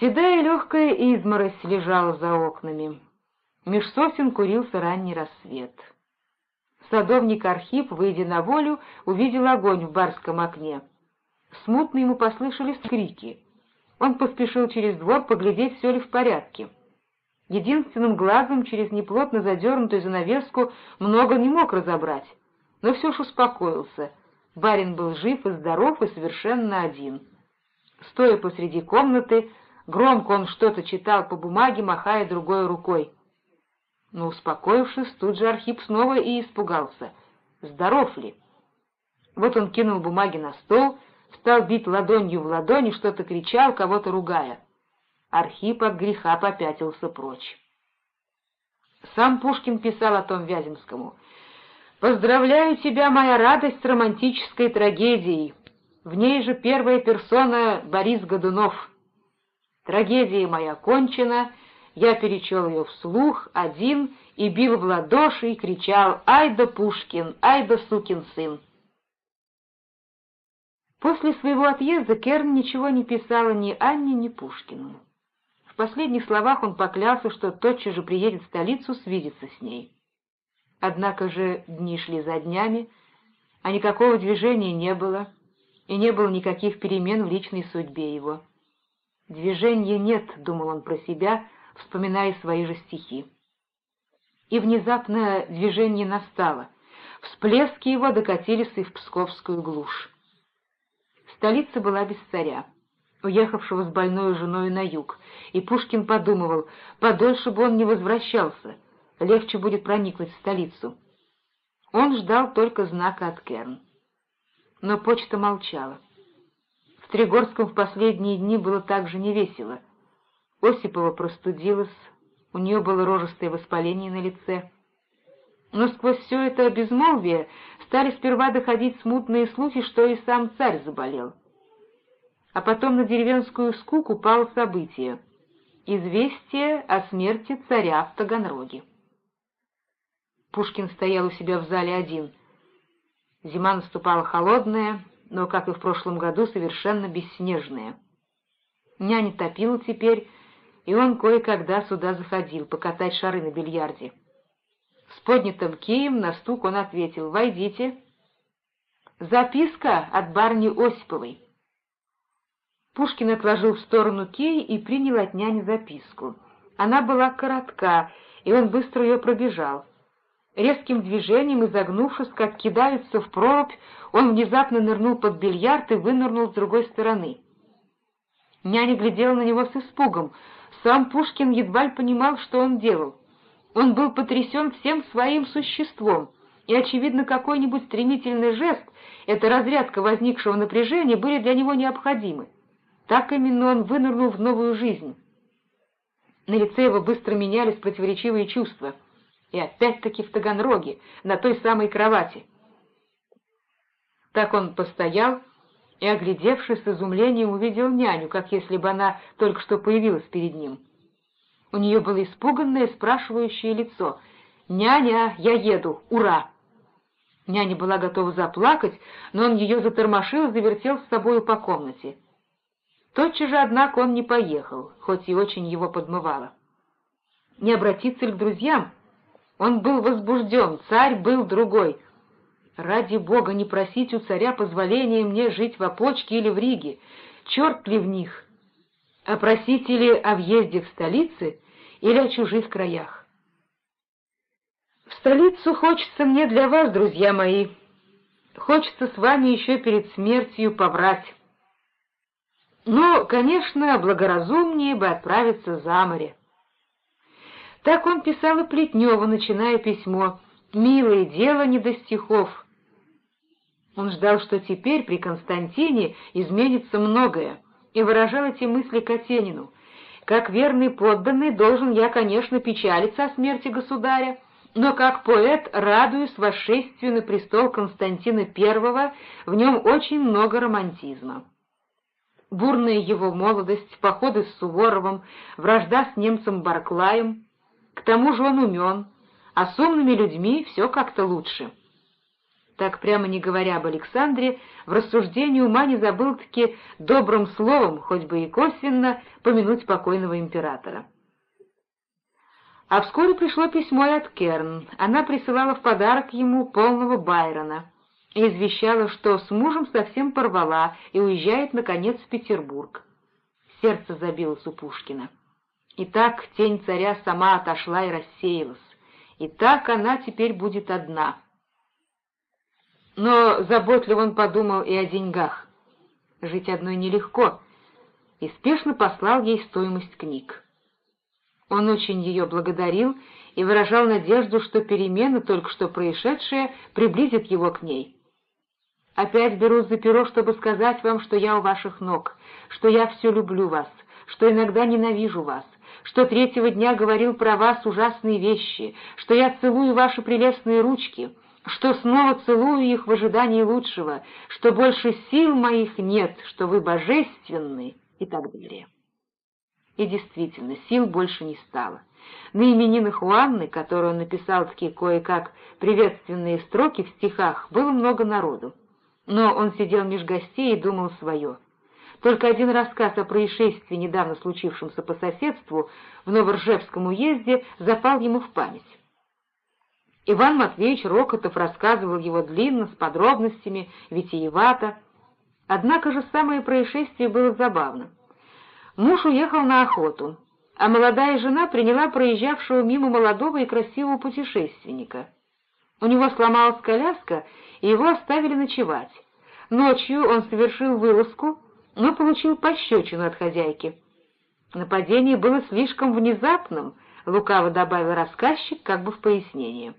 Седая легкая изморозь лежала за окнами. Меж сосен курился ранний рассвет. Садовник Архип, выйдя на волю, увидел огонь в барском окне. Смутно ему послышались крики. Он поспешил через двор поглядеть, все ли в порядке. Единственным глазом через неплотно задернутую занавеску много не мог разобрать, но все ж успокоился. Барин был жив и здоров и совершенно один. Стоя посреди комнаты, громко он что-то читал по бумаге, махая другой рукой. Но, успокоившись, тут же Архип снова и испугался. Здоров ли? Вот он кинул бумаги на стол, стал бить ладонью в ладони, что-то кричал, кого-то ругая. Архип от греха попятился прочь. Сам Пушкин писал о том Вяземскому. «Поздравляю тебя, моя радость, с романтической трагедией. В ней же первая персона Борис Годунов. Трагедия моя кончена, я перечел ее вслух, один, и бил в ладоши, и кричал «Ай да Пушкин! Ай да сукин сын!» После своего отъезда Керн ничего не писала ни Анне, ни Пушкину. В последних словах он поклялся, что тотчас же приедет в столицу свидеться с ней. Однако же дни шли за днями, а никакого движения не было, и не было никаких перемен в личной судьбе его. «Движения нет», — думал он про себя, — вспоминая свои же стихи. И внезапно движение настало. Всплески его докатились и в Псковскую глушь. Столица была без царя, уехавшего с больной женой на юг, и Пушкин подумывал, подольше бы он не возвращался, легче будет проникнуть в столицу. Он ждал только знака от Керн. Но почта молчала. В Тригорском в последние дни было так же невесело — Осипова простудилась, у нее было рожистое воспаление на лице. Но сквозь все это безмолвие стали сперва доходить смутные слухи, что и сам царь заболел. А потом на деревенскую скуку пало событие — известие о смерти царя в Таганроге. Пушкин стоял у себя в зале один. Зима наступала холодная, но, как и в прошлом году, совершенно бесснежная. Няня топила теперь, и он кое-когда сюда заходил, покатать шары на бильярде. С поднятым кием на стук он ответил «Войдите». «Записка от барни Осиповой». Пушкин отложил в сторону кей и принял от няни записку. Она была коротка, и он быстро ее пробежал. Резким движением, изогнувшись, как кидаются в прорубь, он внезапно нырнул под бильярд и вынырнул с другой стороны. Няня глядела на него с испугом — сам Пушкин едва ли понимал, что он делал. Он был потрясен всем своим существом, и, очевидно, какой-нибудь стремительный жест, эта разрядка возникшего напряжения, были для него необходимы. Так именно он вынырнул в новую жизнь. На лице его быстро менялись противоречивые чувства. И опять-таки в Таганроге, на той самой кровати. Так он постоял, и, оглядевшись с изумлением, увидел няню, как если бы она только что появилась перед ним. У нее было испуганное, спрашивающее лицо. «Няня, я еду! Ура!» Няня была готова заплакать, но он ее затормошил и завертел с собою по комнате. Тотчас же, однако, он не поехал, хоть и очень его подмывало. Не обратиться ли к друзьям? Он был возбужден, царь был другой — Ради бога, не просить у царя позволения мне жить в Опочке или в Риге. Черт ли в них? А просите ли о въезде в столице или о чужих краях? В столицу хочется мне для вас, друзья мои. Хочется с вами еще перед смертью поврать. Но, конечно, благоразумнее бы отправиться за море. Так он писал и Плетневу, начиная письмо. «Милое дело не до стихов, он ждал, что теперь при Константине изменится многое, и выражал эти мысли Катенину. «Как верный подданный должен я, конечно, печалиться о смерти государя, но как поэт радуюсь восшествию на престол Константина I, в нем очень много романтизма». Бурная его молодость, походы с Суворовым, вражда с немцем Барклаем. К тому же он умен, а с умными людьми все как-то лучше. Так прямо не говоря об Александре, в рассуждении ума не забыл-таки добрым словом, хоть бы и косвенно, помянуть покойного императора. А вскоре пришло письмо от Керн. Она присылала в подарок ему полного Байрона и извещала, что с мужем совсем порвала и уезжает, наконец, в Петербург. Сердце забилось у Пушкина. И так тень царя сама отошла и рассеялась. И так она теперь будет одна. Но заботливо он подумал и о деньгах. Жить одной нелегко, и спешно послал ей стоимость книг. Он очень ее благодарил и выражал надежду, что перемена, только что происшедшая, приблизит его к ней. «Опять берусь за перо, чтобы сказать вам, что я у ваших ног, что я все люблю вас, что иногда ненавижу вас, что третьего дня говорил про вас ужасные вещи, что я целую ваши прелестные ручки, что снова целую их в ожидании лучшего, что больше сил моих нет, что вы божественны и так далее». И действительно, сил больше не стало. На именинах у Анны, которую он написал такие кое-как приветственные строки в стихах, было много народу. Но он сидел меж гостей и думал свое. Только один рассказ о происшествии, недавно случившемся по соседству, в Новоржевском уезде, запал ему в память. Иван Матвеевич Рокотов рассказывал его длинно, с подробностями, витиевато. Однако же самое происшествие было забавно. Муж уехал на охоту, а молодая жена приняла проезжавшего мимо молодого и красивого путешественника. У него сломалась коляска, и его оставили ночевать. Ночью он совершил вылазку, но получил пощечину от хозяйки. Нападение было слишком внезапным, лукаво добавил рассказчик, как бы в пояснение.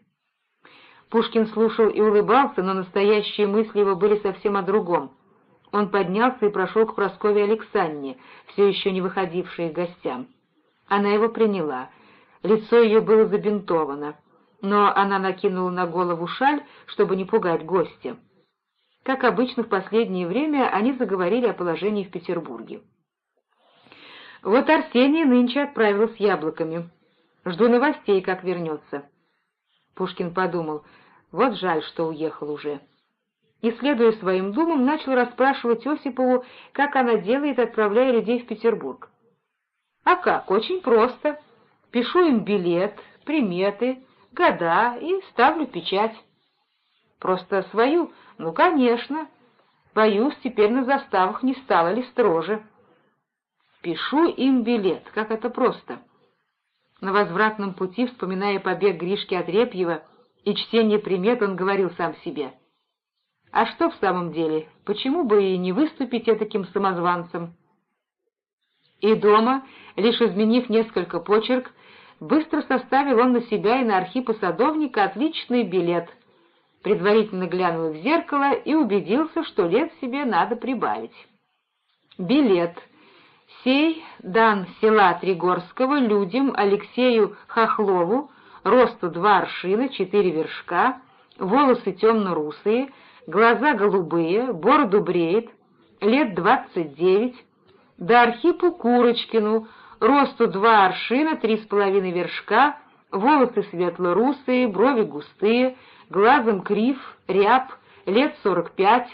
Пушкин слушал и улыбался, но настоящие мысли его были совсем о другом. Он поднялся и прошел к Прасковье Александре, все еще не выходившей к гостям. Она его приняла. Лицо ее было забинтовано, но она накинула на голову шаль, чтобы не пугать гостя. Как обычно в последнее время они заговорили о положении в Петербурге. Вот Арсений нынче отправилась с яблоками. Жду новостей, как вернется. Пушкин подумал, вот жаль, что уехал уже и, следуя своим думам, начал расспрашивать Осипову, как она делает, отправляя людей в Петербург. «А как? Очень просто. Пишу им билет, приметы, года и ставлю печать». «Просто свою? Ну, конечно. Боюсь, теперь на заставах не стало ли строже». «Пишу им билет. Как это просто?» На возвратном пути, вспоминая побег Гришки от Репьева и чтение примет, он говорил сам себе — а что в самом деле? Почему бы и не выступить таким самозванцем? И дома, лишь изменив несколько почерк, быстро составил он на себя и на Архипа Садовника отличный билет. Предварительно глянул в зеркало и убедился, что лет себе надо прибавить. Билет. Сей дан села Тригорского людям Алексею Хохлову, росту два аршина, четыре вершка, волосы темно-русые, глаза голубые, бороду бреет, лет двадцать девять, да Архипу Курочкину, росту два аршина, три с половиной вершка, волосы светло-русые, брови густые, глазом крив, ряб, лет сорок пять,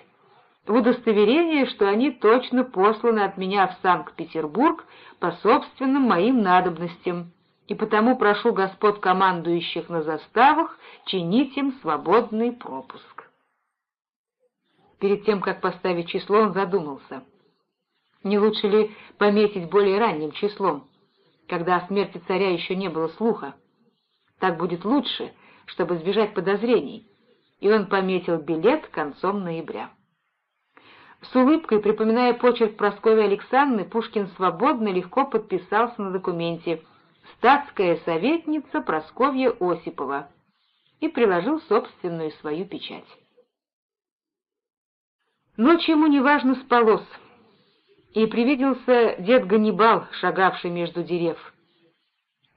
в удостоверение, что они точно посланы от меня в Санкт-Петербург по собственным моим надобностям, и потому прошу господ командующих на заставах чинить им свободный пропуск. Перед тем, как поставить число, он задумался. Не лучше ли пометить более ранним числом, когда о смерти царя еще не было слуха? Так будет лучше, чтобы избежать подозрений. И он пометил билет концом ноября. С улыбкой, припоминая почерк Прасковьи Александры, Пушкин свободно легко подписался на документе «Статская советница Прасковья Осипова» и приложил собственную свою печать. Ночью ему неважно спалось, и привиделся дед Ганнибал, шагавший между дерев.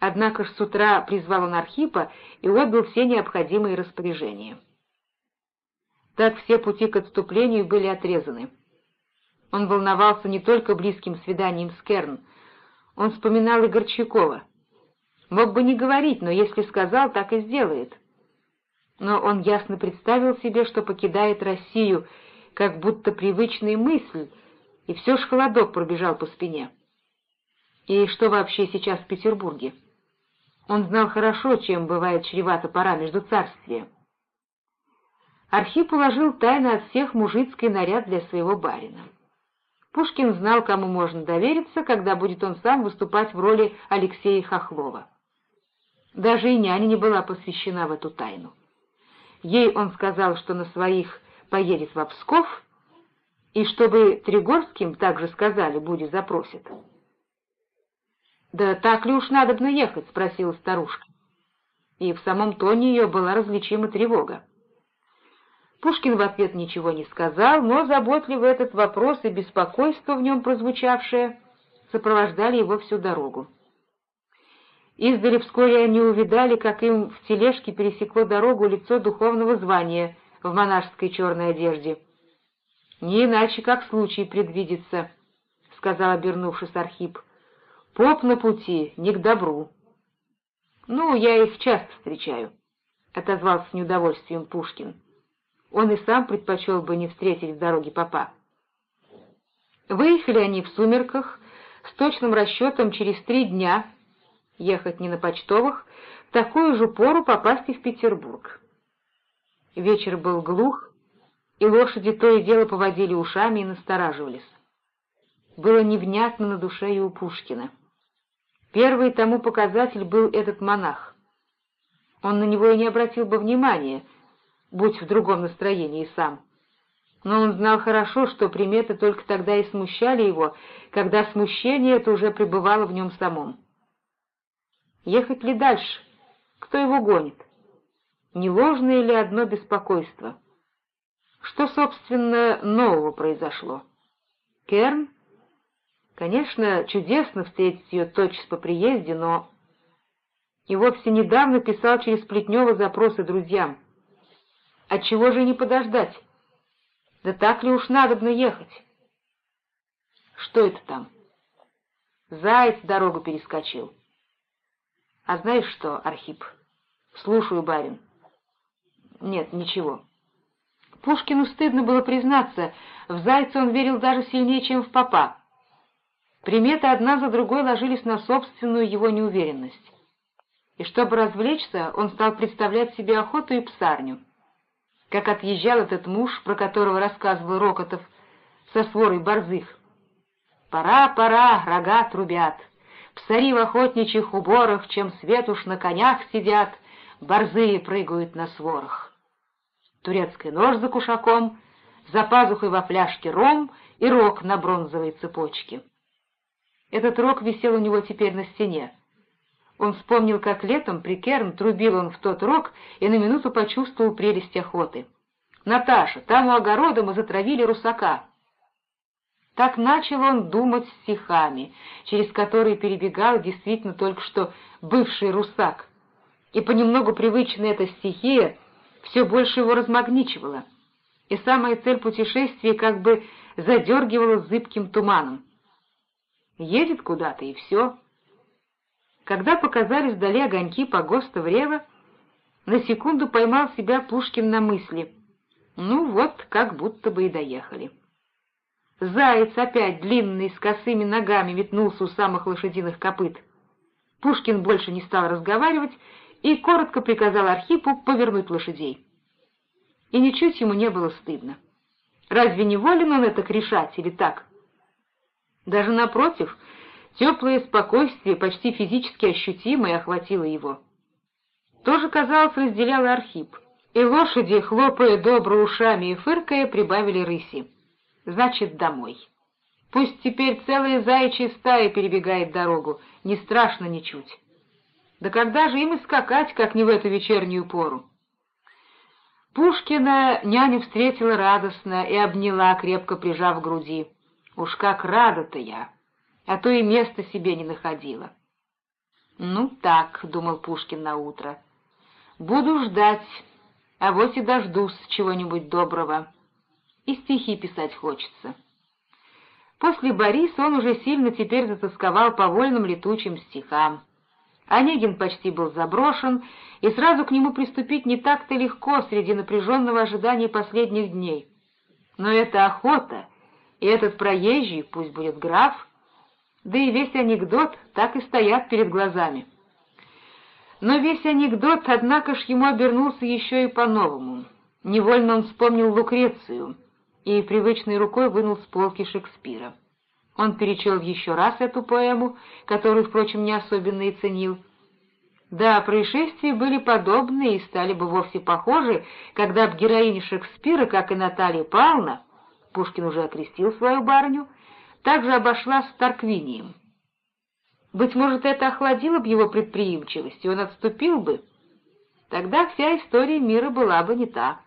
Однако ж с утра призвал он Архипа и отдал все необходимые распоряжения. Так все пути к отступлению были отрезаны. Он волновался не только близким свиданием с Керн, он вспоминал и Горчакова. Мог бы не говорить, но если сказал, так и сделает. но он ясно представил себе, что покидает Россию, как будто привычная мысль, и все ж холодок пробежал по спине. И что вообще сейчас в Петербурге? Он знал хорошо, чем бывает чревата пора между царствием. Архип уложил тайно от всех мужицкий наряд для своего барина. Пушкин знал, кому можно довериться, когда будет он сам выступать в роли Алексея Хохлова. Даже и няня не была посвящена в эту тайну. Ей он сказал, что на своих поедет в Псков, и чтобы Тригорским также сказали, будет запросит. «Да так ли уж надо ехать?» — спросила старушка. И в самом тоне ее была различима тревога. Пушкин в ответ ничего не сказал, но заботливый этот вопрос и беспокойство в нем прозвучавшее сопровождали его всю дорогу. Издали вскоре они увидали, как им в тележке пересекло дорогу лицо духовного звания в монашеской черной одежде. «Не иначе, как случай предвидится», — сказал, обернувшись Архип. «Поп на пути, не к добру». «Ну, я их часто встречаю», — отозвался с неудовольствием Пушкин. Он и сам предпочел бы не встретить в дороге попа. Выехали они в сумерках с точным расчетом через три дня, ехать не на почтовых, в такую же пору попасть и в Петербург. Вечер был глух, и лошади то и дело поводили ушами и настораживались. Было невнятно на душе и у Пушкина. Первый тому показатель был этот монах. Он на него и не обратил бы внимания — будь в другом настроении сам. Но он знал хорошо, что приметы только тогда и смущали его, когда смущение это уже пребывало в нем самом. Ехать ли дальше? Кто его гонит? Не ложное ли одно беспокойство? Что, собственно, нового произошло? Керн? Конечно, чудесно встретить ее тотчас по приезде, но... И вовсе недавно писал через Плетнева запросы друзьям — Отчего же не подождать? Да так ли уж надобно ехать? Что это там? Заяц дорогу перескочил. А знаешь что, Архип? Слушаю, барин. Нет, ничего. Пушкину стыдно было признаться, в зайца он верил даже сильнее, чем в попа. Приметы одна за другой ложились на собственную его неуверенность. И чтобы развлечься, он стал представлять себе охоту и псарню как отъезжал этот муж, про которого рассказывал Рокотов, со сворой борзых. «Пора, пора, рога трубят, псари в охотничьих уборах, чем свет уж на конях сидят, борзые прыгают на сворах». Турецкий нож за кушаком, за пазухой во фляжке ром и рог на бронзовой цепочке. Этот рог висел у него теперь на стене. Он вспомнил, как летом при Керн трубил он в тот рог и на минуту почувствовал прелесть охоты. «Наташа, там у огорода мы затравили русака». Так начал он думать стихами, через которые перебегал действительно только что бывший русак. И понемногу привычная эта стихия все больше его размагничивала, и самая цель путешествия как бы задергивала зыбким туманом. Едет куда-то, и все — когда показались вдали огоньки погоста Врева, на секунду поймал себя Пушкин на мысли. Ну вот, как будто бы и доехали. Заяц опять длинный, с косыми ногами метнулся у самых лошадиных копыт. Пушкин больше не стал разговаривать и коротко приказал Архипу повернуть лошадей. И ничуть ему не было стыдно. Разве не волен он это решать или так? Даже напротив — Теплое спокойствие, почти физически ощутимое, охватило его. Тоже, казалось, разделял Архип, и лошади, хлопая добро ушами и фыркая, прибавили рыси. Значит, домой. Пусть теперь целая заячья стая перебегает дорогу, не страшно ничуть. Да когда же им и скакать, как не в эту вечернюю пору? Пушкина няня встретила радостно и обняла, крепко прижав к груди. Уж как рада-то я! а то и места себе не находила. «Ну так», — думал Пушкин на утро, — «буду ждать, а вот и дождусь чего-нибудь доброго. И стихи писать хочется». После Бориса он уже сильно теперь затасковал по вольным летучим стихам. Онегин почти был заброшен, и сразу к нему приступить не так-то легко среди напряженного ожидания последних дней. Но эта охота и этот проезжий, пусть будет граф, да и весь анекдот так и стоят перед глазами. Но весь анекдот, однако ж, ему обернулся еще и по-новому. Невольно он вспомнил Лукрецию и привычной рукой вынул с полки Шекспира. Он перечел еще раз эту поэму, которую, впрочем, не особенно и ценил. Да, происшествия были подобны и стали бы вовсе похожи, когда б героиня Шекспира, как и Наталья Павловна, Пушкин уже окрестил свою барыню, также обошла с Тарквинием. Быть может, это охладило бы его предприимчивость, и он отступил бы. Тогда вся история мира была бы не та.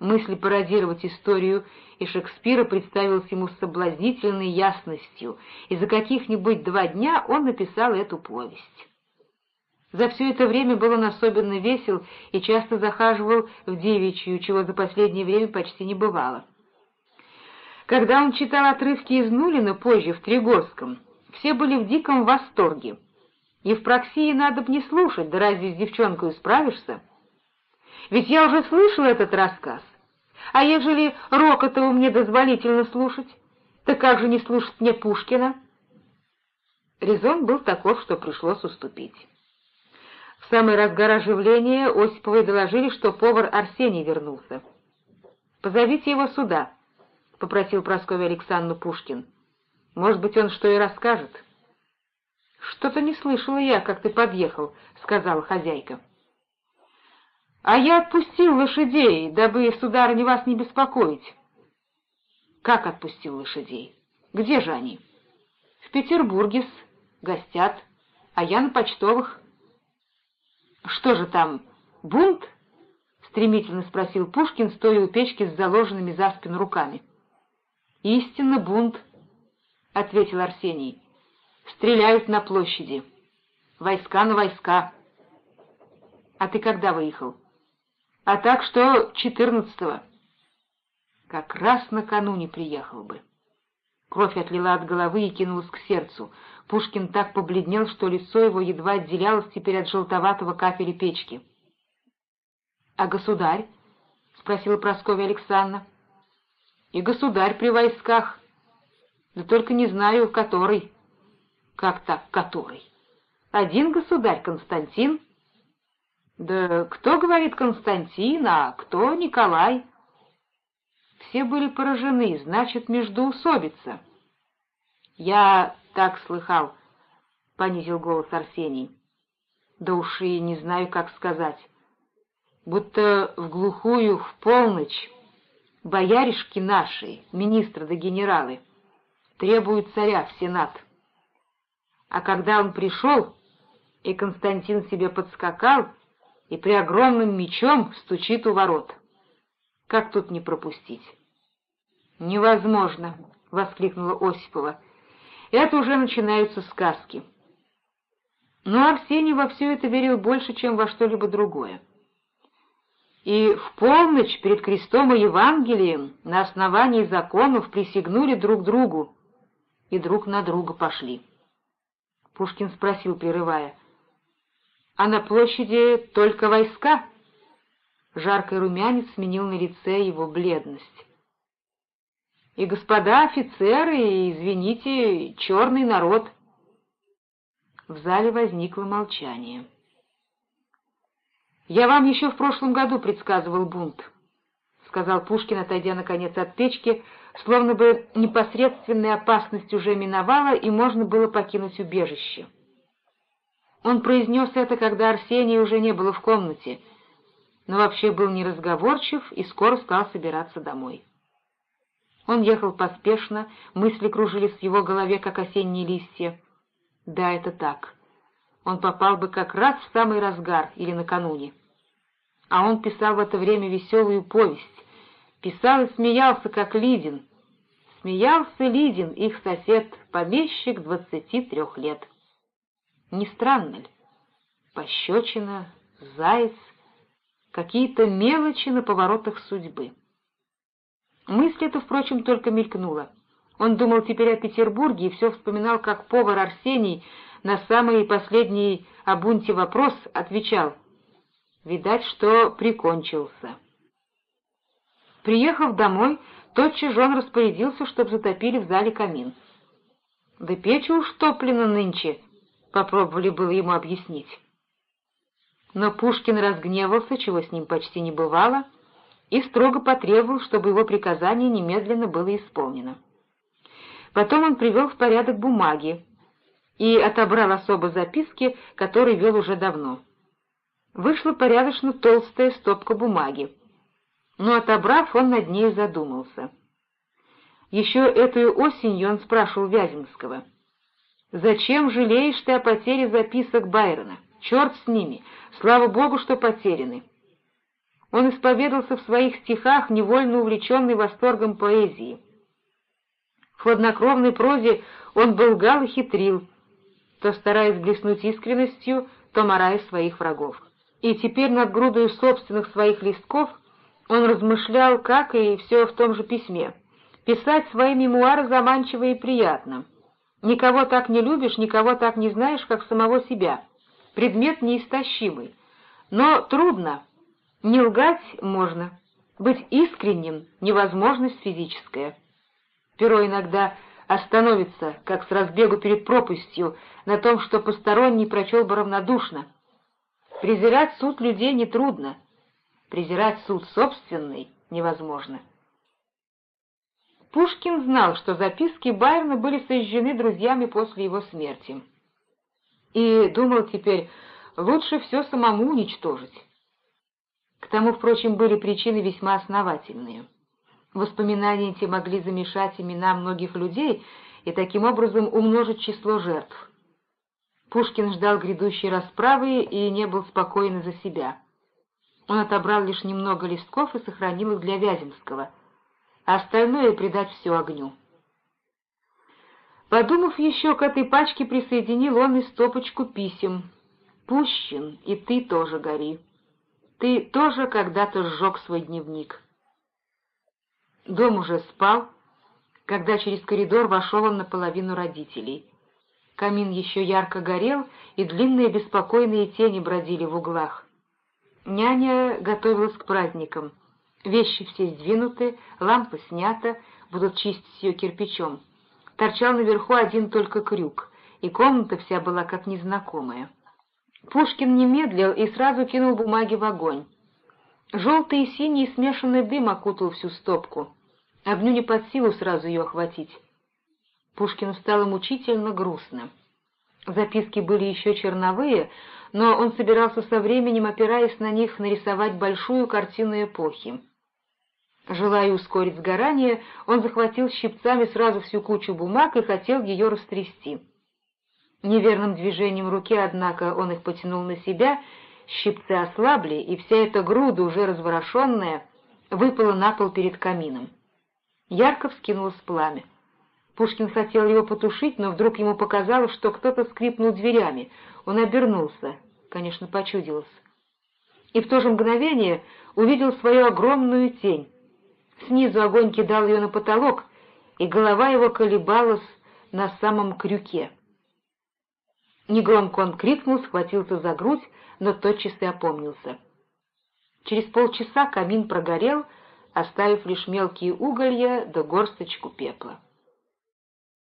Мысль пародировать историю и Шекспира представилась ему с соблазнительной ясностью, и за каких-нибудь два дня он написал эту повесть. За все это время был он особенно весел и часто захаживал в девичью, чего за последнее время почти не бывало. Когда он читал отрывки из Нулина позже в Тригорском, все были в диком восторге. Евпроксии надо б не слушать, да разве с девчонкой справишься? Ведь я уже слышал этот рассказ. А ежели Рокотову мне дозволительно слушать, то как же не слушать мне Пушкина? Резон был таков, что пришлось уступить. В самый разгар оживления Осиповой доложили, что повар Арсений вернулся. «Позовите его сюда», — попросил Прасковья Александровна Пушкин. Может быть, он что и расскажет. — Что-то не слышала я, как ты подъехал, — сказала хозяйка. — А я отпустил лошадей, дабы, сударыня, вас не беспокоить. — Как отпустил лошадей? Где же они? — В Петербурге-с, гостят, а я на почтовых. — Что же там, бунт? — стремительно спросил Пушкин, стоя у печки с заложенными за спину руками. — Истинно бунт, —— ответил Арсений. «Стреляют на площади. Войска на войска». «А ты когда выехал?» «А так что четырнадцатого». «Как раз накануне приехал бы». Кровь отлила от головы и кинулась к сердцу. Пушкин так побледнел, что лицо его едва отделялось теперь от желтоватого кафеля печки. — А государь? — спросила Прасковья Александровна. — И государь при войсках, да только не знаю, который. Как так, который? Один государь Константин. Да кто говорит Константин, а кто Николай? Все были поражены, значит, междоусобица. Я так слыхал, — понизил голос Арсений. Да уж и не знаю, как сказать. Будто в глухую, в полночь, бояришки наши, министры да генералы, — требуют царя в Сенат. А когда он пришел, и Константин себе подскакал, и при огромным мечом стучит у ворот. Как тут не пропустить? «Невозможно!» — воскликнула Осипова. «Это уже начинаются сказки». Но Арсений во все это верил больше, чем во что-либо другое. И в полночь перед крестом и Евангелием на основании законов присягнули друг другу, и друг на друга пошли. Пушкин спросил, прерывая, «А на площади только войска?» Жаркий румянец сменил на лице его бледность. «И господа офицеры, и, извините, черный народ». В зале возникло молчание. «Я вам еще в прошлом году предсказывал бунт», — сказал Пушкин, отойдя, наконец, от печки, — словно бы непосредственная опасность уже миновала, и можно было покинуть убежище. Он произнес это, когда Арсения уже не было в комнате, но вообще был неразговорчив и скоро стал собираться домой. Он ехал поспешно, мысли кружились в его голове, как осенние листья. Да, это так. Он попал бы как раз в самый разгар или накануне. А он писал в это время веселую повесть, Писал и смеялся, как Лидин. Смеялся Лидин, их сосед, помещик двадцати трех лет. Не странно ли? Пощечина, заяц, какие-то мелочи на поворотах судьбы. Мысль эта, впрочем, только мелькнула. Он думал теперь о Петербурге и все вспоминал, как повар Арсений на самый последний о бунте вопрос отвечал «Видать, что прикончился». Приехав домой, тотчас же он распорядился, чтобы затопили в зале камин. «Да печь уж топлена нынче», — попробовали было ему объяснить. Но Пушкин разгневался, чего с ним почти не бывало, и строго потребовал, чтобы его приказание немедленно было исполнено. Потом он привел в порядок бумаги и отобрал особо записки, которые вел уже давно. Вышла порядочно толстая стопка бумаги, но, отобрав, он над ней задумался. Еще эту осенью он спрашивал Вяземского, «Зачем жалеешь ты о потере записок Байрона? Черт с ними! Слава Богу, что потеряны!» Он исповедался в своих стихах, невольно увлеченный восторгом поэзии. В хладнокровной прозе он был гал и хитрил, то стараясь блеснуть искренностью, то морая своих врагов. И теперь над грудой собственных своих листков он размышлял, как и все в том же письме. Писать свои мемуары заманчиво и приятно. Никого так не любишь, никого так не знаешь, как самого себя. Предмет неистощимый. Но трудно, не лгать можно, быть искренним — невозможность физическая. Перо иногда остановится, как с разбегу перед пропастью, на том, что посторонний прочел бы равнодушно. Презирать суд людей нетрудно, презирать суд собственный невозможно. Пушкин знал, что записки Байрона были сожжены друзьями после его смерти. И думал теперь, лучше все самому уничтожить. К тому, впрочем, были причины весьма основательные. Воспоминания эти могли замешать имена многих людей и таким образом умножить число жертв. Пушкин ждал грядущей расправы и не был спокоен за себя. Он отобрал лишь немного листков и сохранил их для Вяземского, а остальное придать все огню. Подумав еще, к этой пачке присоединил он и стопочку писем. «Пущин, и ты тоже гори». Ты тоже когда-то сжег свой дневник. Дом уже спал, когда через коридор вошел он наполовину родителей. Камин еще ярко горел, и длинные беспокойные тени бродили в углах. Няня готовилась к праздникам. Вещи все сдвинуты, лампа снята, будут чистить ее кирпичом. Торчал наверху один только крюк, и комната вся была как незнакомая. Пушкин не медлил и сразу кинул бумаги в огонь. Желтый и синий смешанный дым окутал всю стопку. Огню не под силу сразу ее охватить. Пушкину стало мучительно грустно. Записки были еще черновые, но он собирался со временем, опираясь на них, нарисовать большую картину эпохи. Желая ускорить сгорание, он захватил щипцами сразу всю кучу бумаг и хотел ее растрясти. Неверным движением руки, однако, он их потянул на себя, щипцы ослабли, и вся эта груда, уже разворошенная, выпала на пол перед камином. Ярко вскинулось пламя. Пушкин хотел его потушить, но вдруг ему показалось, что кто-то скрипнул дверями. Он обернулся, конечно, почудился. И в то же мгновение увидел свою огромную тень. Снизу огонь кидал ее на потолок, и голова его колебалась на самом крюке. Негромко он крикнул, схватился за грудь, но тотчас и опомнился. Через полчаса камин прогорел, оставив лишь мелкие уголья да горсточку пепла.